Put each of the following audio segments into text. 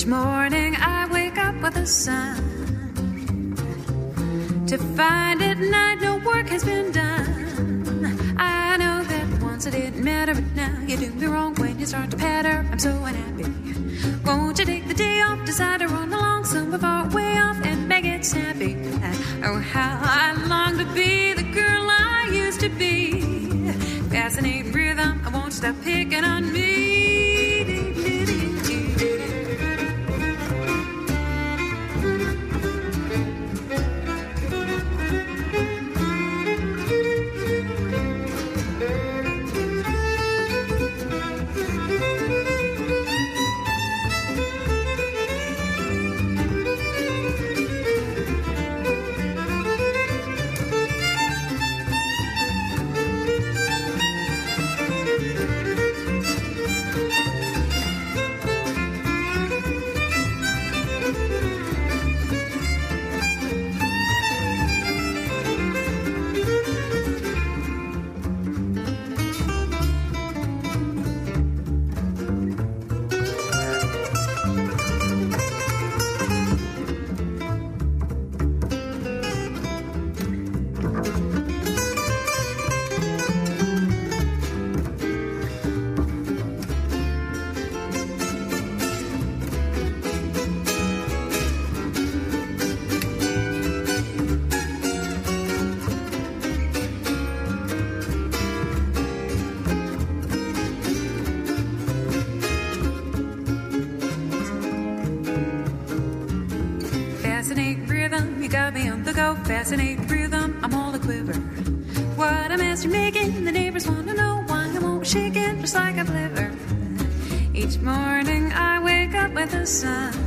Each morning I wake up with the sun to find at night no work has been done. I know that once it didn't matter, but now you do me wrong when you start to patter. I'm so unhappy. Won't you take the day? sun.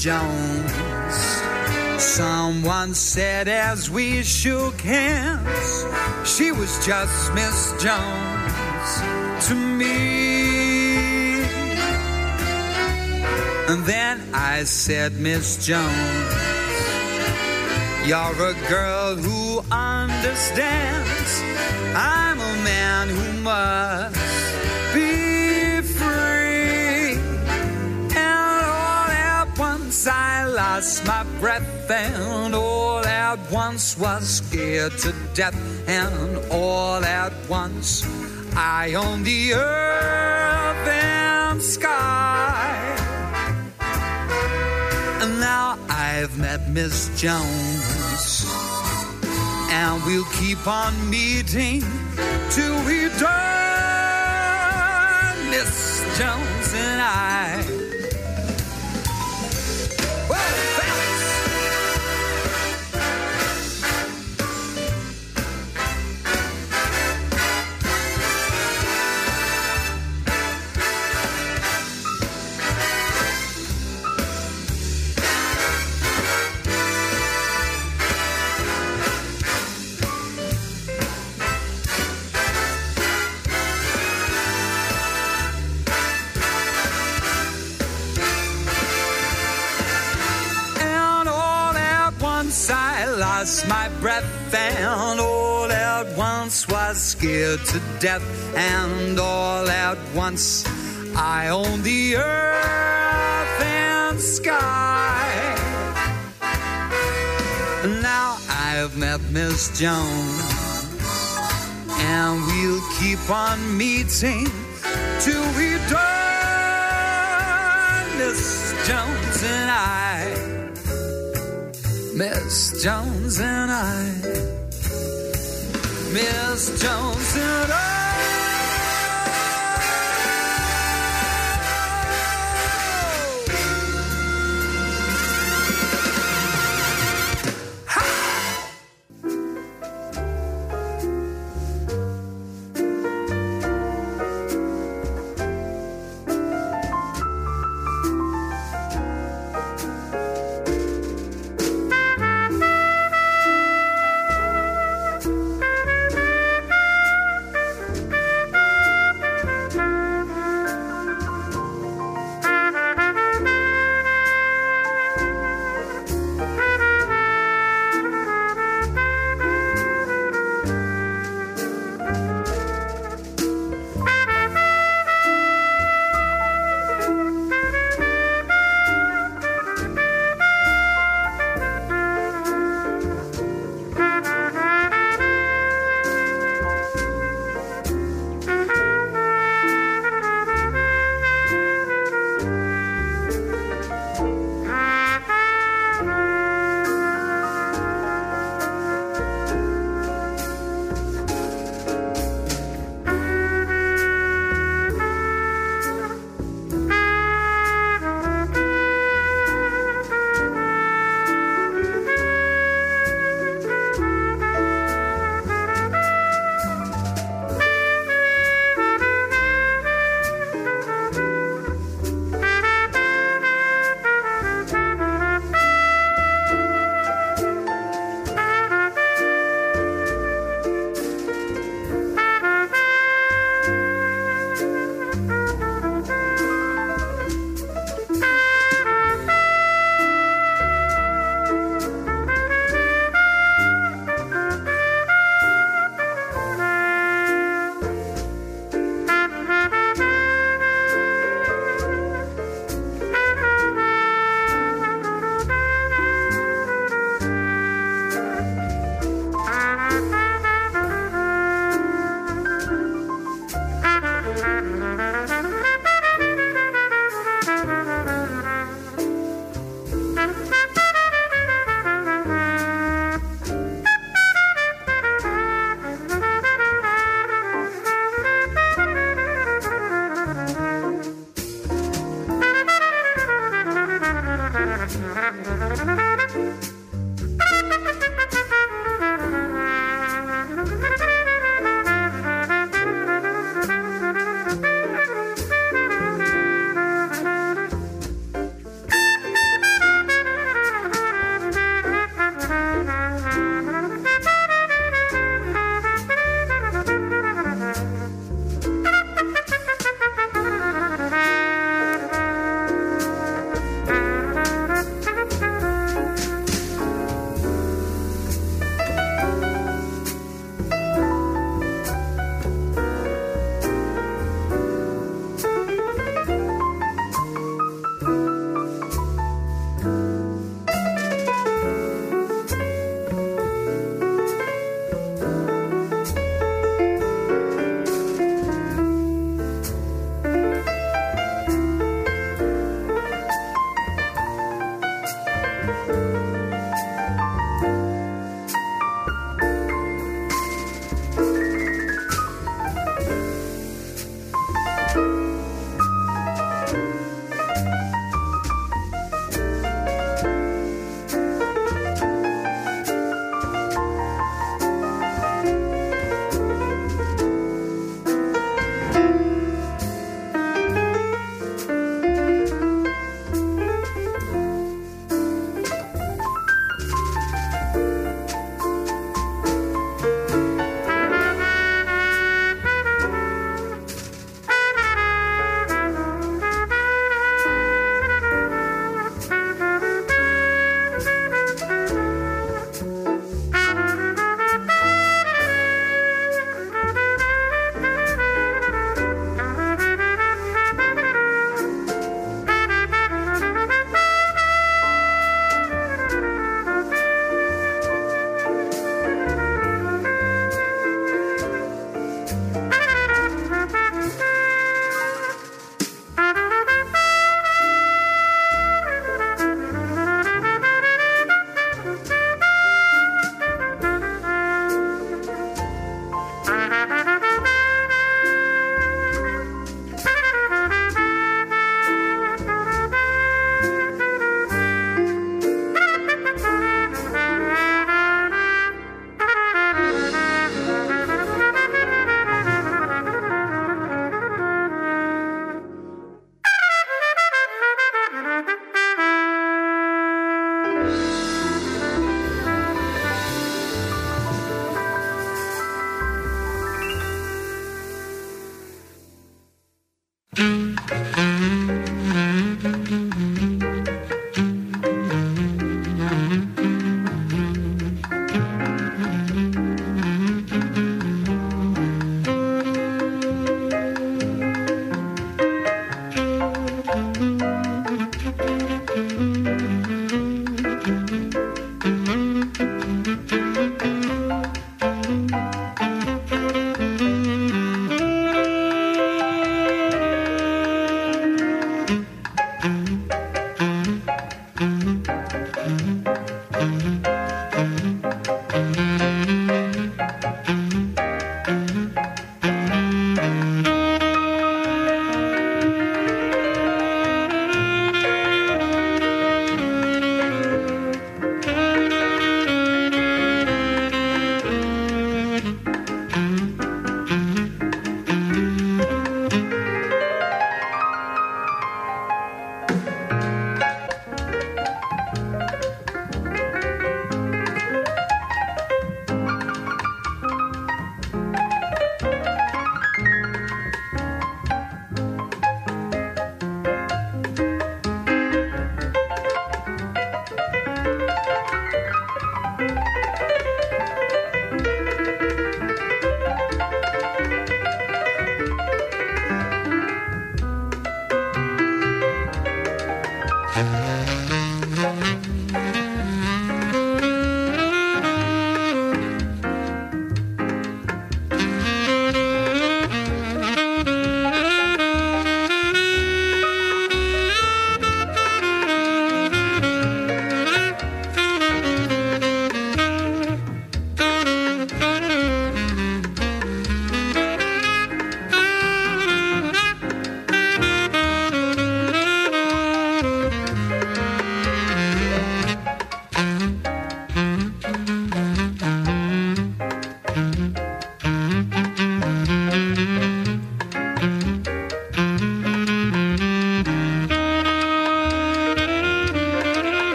Jones? Someone said as we shook hands, she was just Miss Jones to me. And then I said, Miss Jones, you're a girl who understands. I'm a man who must lost my breath, and all at once was scared to death, and all at once I own the earth and sky. And now I've met Miss Jones. And we'll keep on meeting till we die. Miss Jones and I. scared to death, and all at once I owned the earth and sky. Now I've met Miss Jones, and we'll keep on meeting till we die. Miss Jones and I. Miss Jones and I. Miss Jones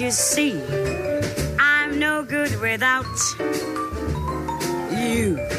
You see? I'm no good without you.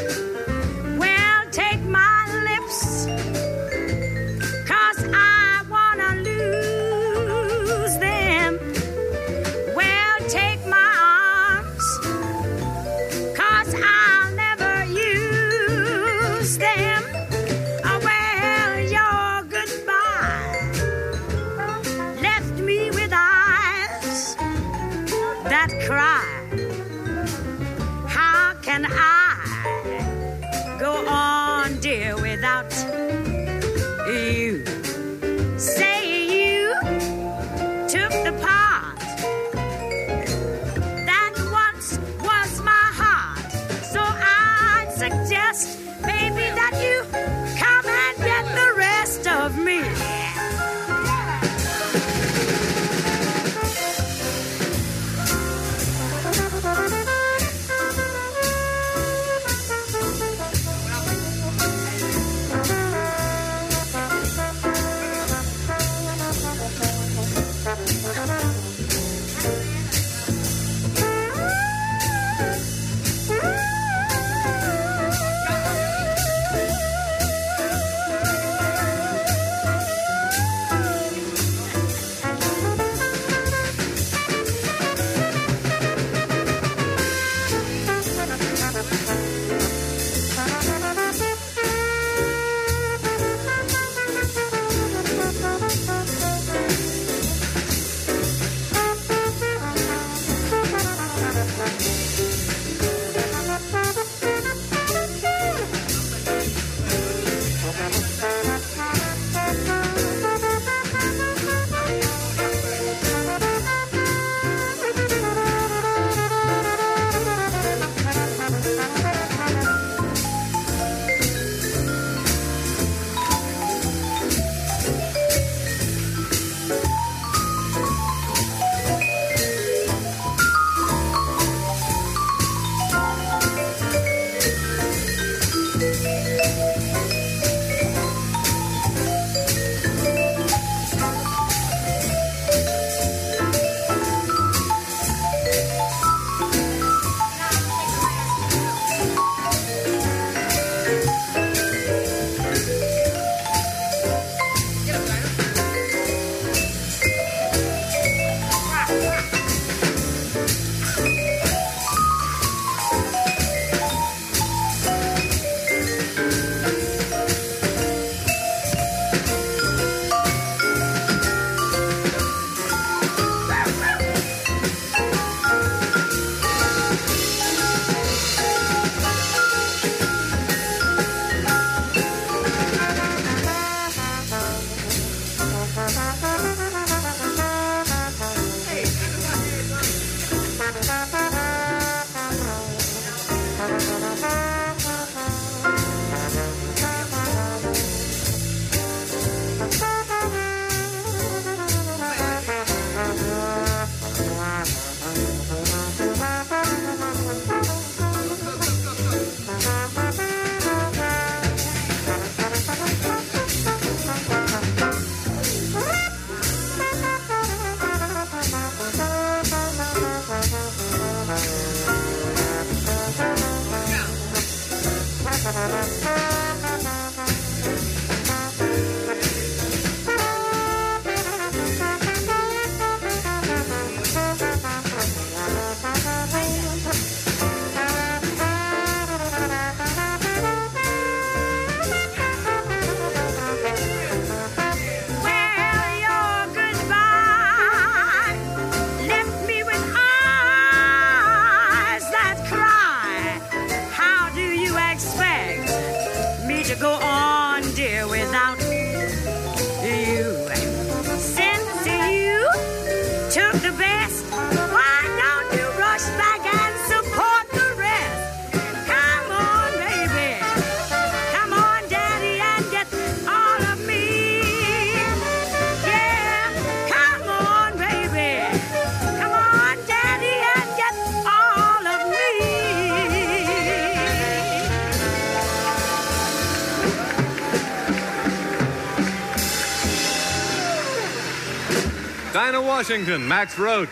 Washington, Max Roach.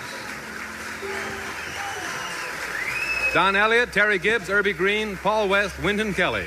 Don Elliott, Terry Gibbs, Urbie Green, Paul West, Wynton Kelly.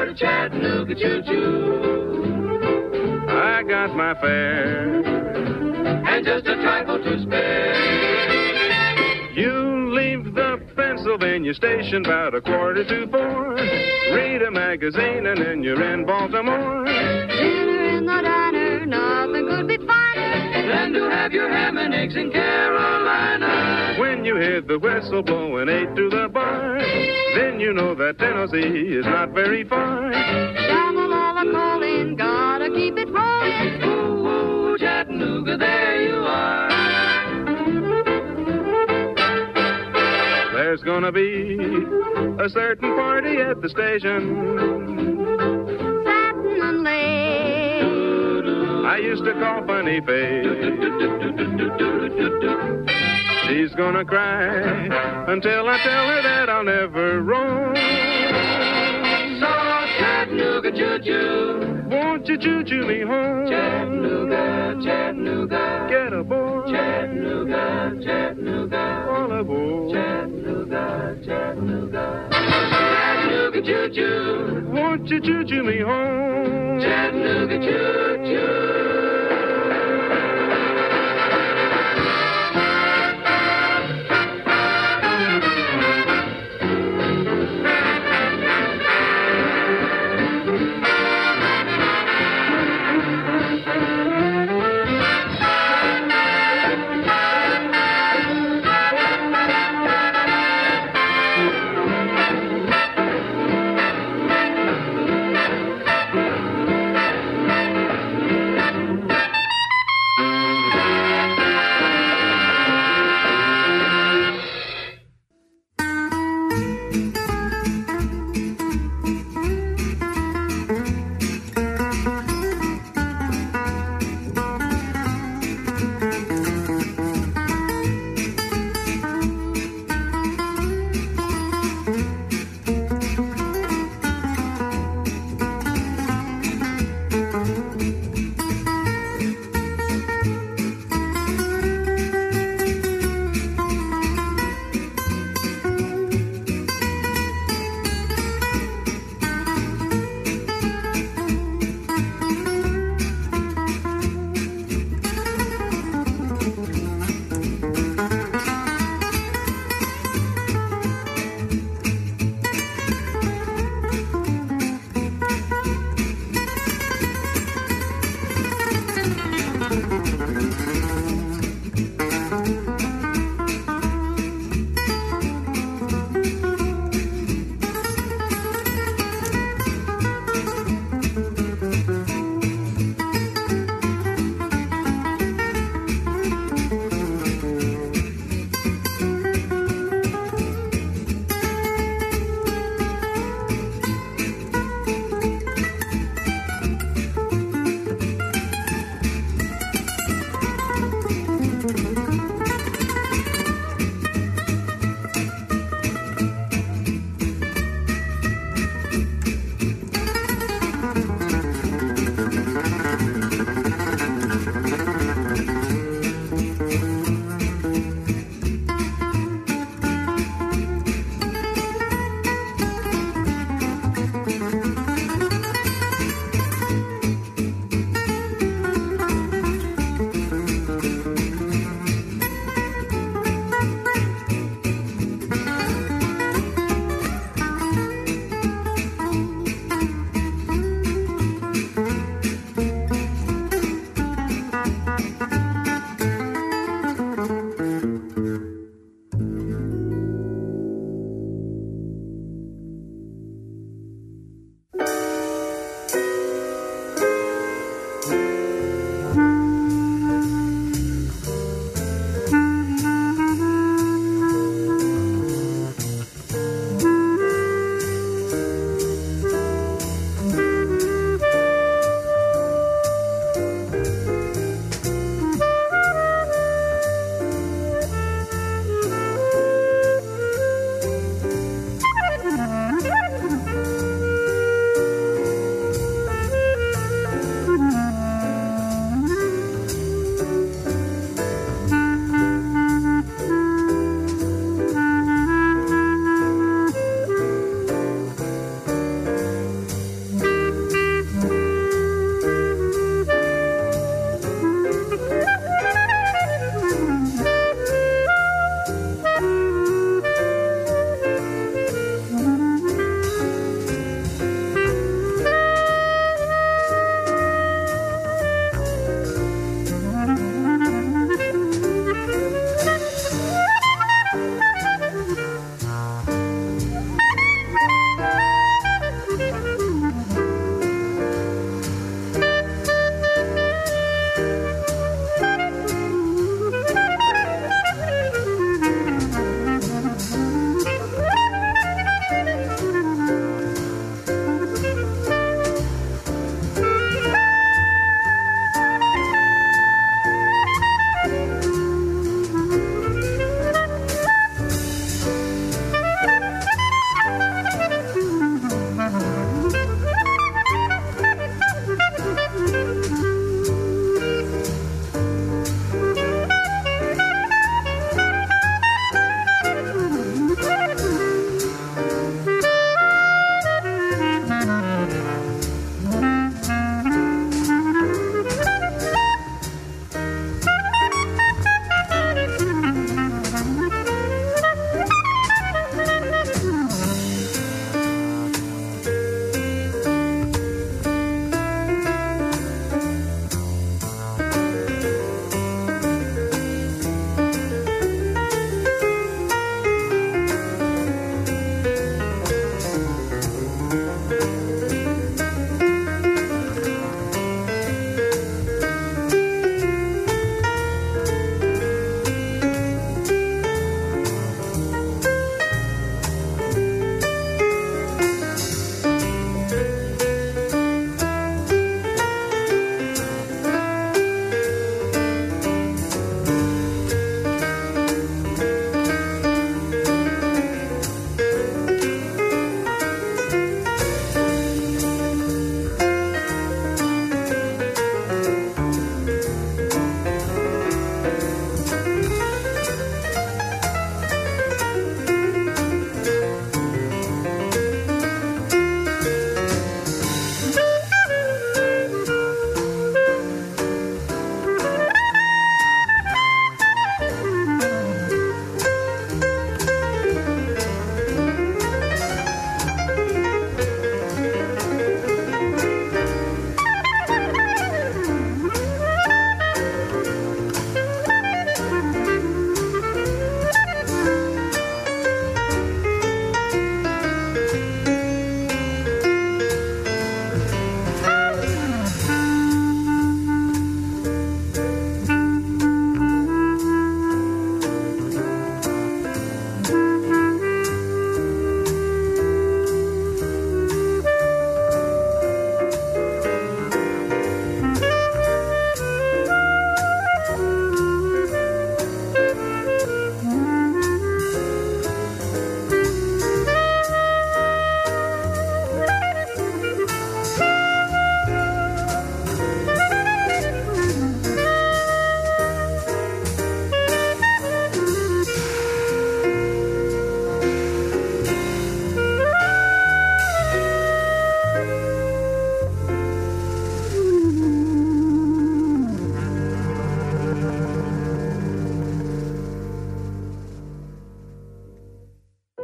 board Chattanooga choo-choo? I got my fare and just a trifle to spare. You leave the Pennsylvania station about a quarter to four. Read a magazine and then you're in Baltimore. Dinner in the diner, nothing finer. Than to have your ham and eggs in Carolina. When you hear the whistle blowing eight to the bar, then you know that Tennessee is not very far. Shovel all the coal in, gotta keep it rolling. Ooh, ooh, Chattanooga, there you are. There's gonna be a certain party at the station. Satin and lace. I used to call Funny Face. She's gonna cry until I tell her that I'll never roam. Chattanooga choo-choo, won't you choo-choo me home? Chattanooga, Chattanooga, get aboard. Chattanooga, Chattanooga, all aboard. Chattanooga, Chattanooga, Chattanooga choo-choo, won't you choo-choo me home? Chattanooga choo-choo.